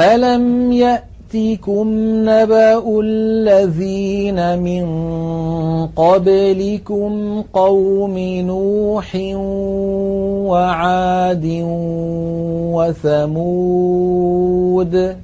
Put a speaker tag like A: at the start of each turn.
A: ألم يأتكم نبأ الذين من قبلكم قوم نوح وعاد وثمود